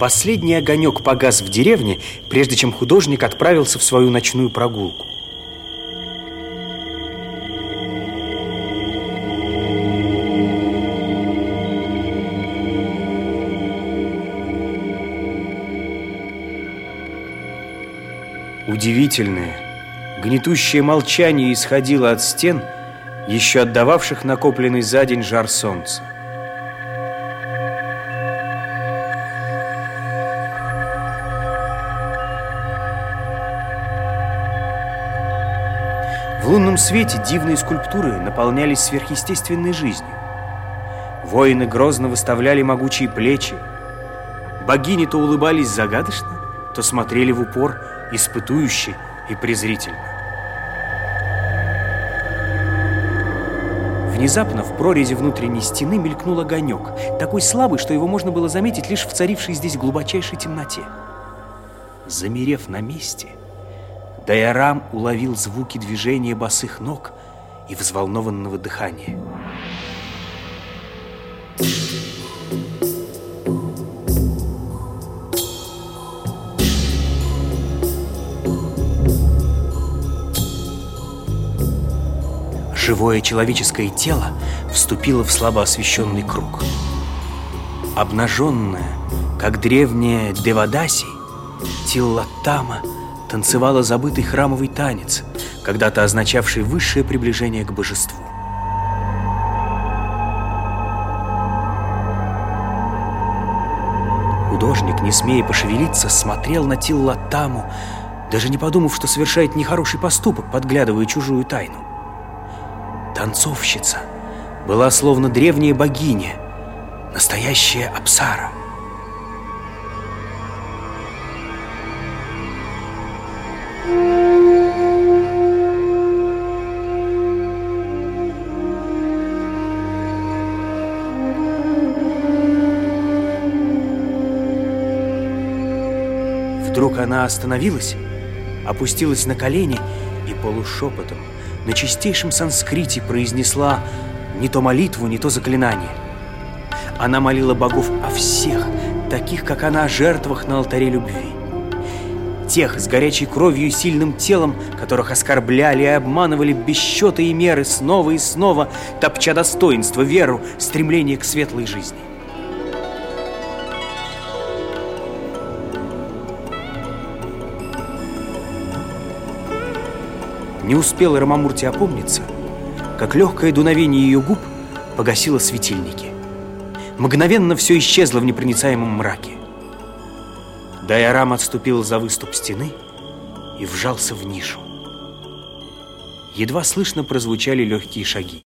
Последний огонек погас в деревне, прежде чем художник отправился в свою ночную прогулку. Удивительное, гнетущее молчание исходило от стен, еще отдававших накопленный за день жар солнца. В лунном свете дивные скульптуры наполнялись сверхъестественной жизнью. Воины грозно выставляли могучие плечи. Богини то улыбались загадочно, то смотрели в упор испытующе и презрительно. Внезапно в прорезе внутренней стены мелькнул огонек, такой слабый, что его можно было заметить лишь в царившей здесь глубочайшей темноте. Замерев на месте, Дайарам уловил звуки движения босых ног и взволнованного дыхания. Живое человеческое тело вступило в слабо освещенный круг. Обнаженная, как древняя Девадаси, Тиллатама танцевала забытый храмовый танец, когда-то означавший высшее приближение к божеству. Художник, не смея пошевелиться, смотрел на Тиллатаму, даже не подумав, что совершает нехороший поступок, подглядывая чужую тайну. Танцовщица была словно древняя богиня, настоящая Апсара. Вдруг она остановилась, опустилась на колени и полушепотом, на чистейшем санскрите произнесла не то молитву, не то заклинание. Она молила богов о всех, таких, как она, жертвах на алтаре любви. Тех с горячей кровью и сильным телом, которых оскорбляли и обманывали без счета и меры снова и снова, топча достоинство, веру, стремление к светлой жизни. Не успела Рамамурти опомниться, как легкое дуновение ее губ погасило светильники. Мгновенно все исчезло в непроницаемом мраке. Дайарам отступил за выступ стены и вжался в нишу. Едва слышно прозвучали легкие шаги.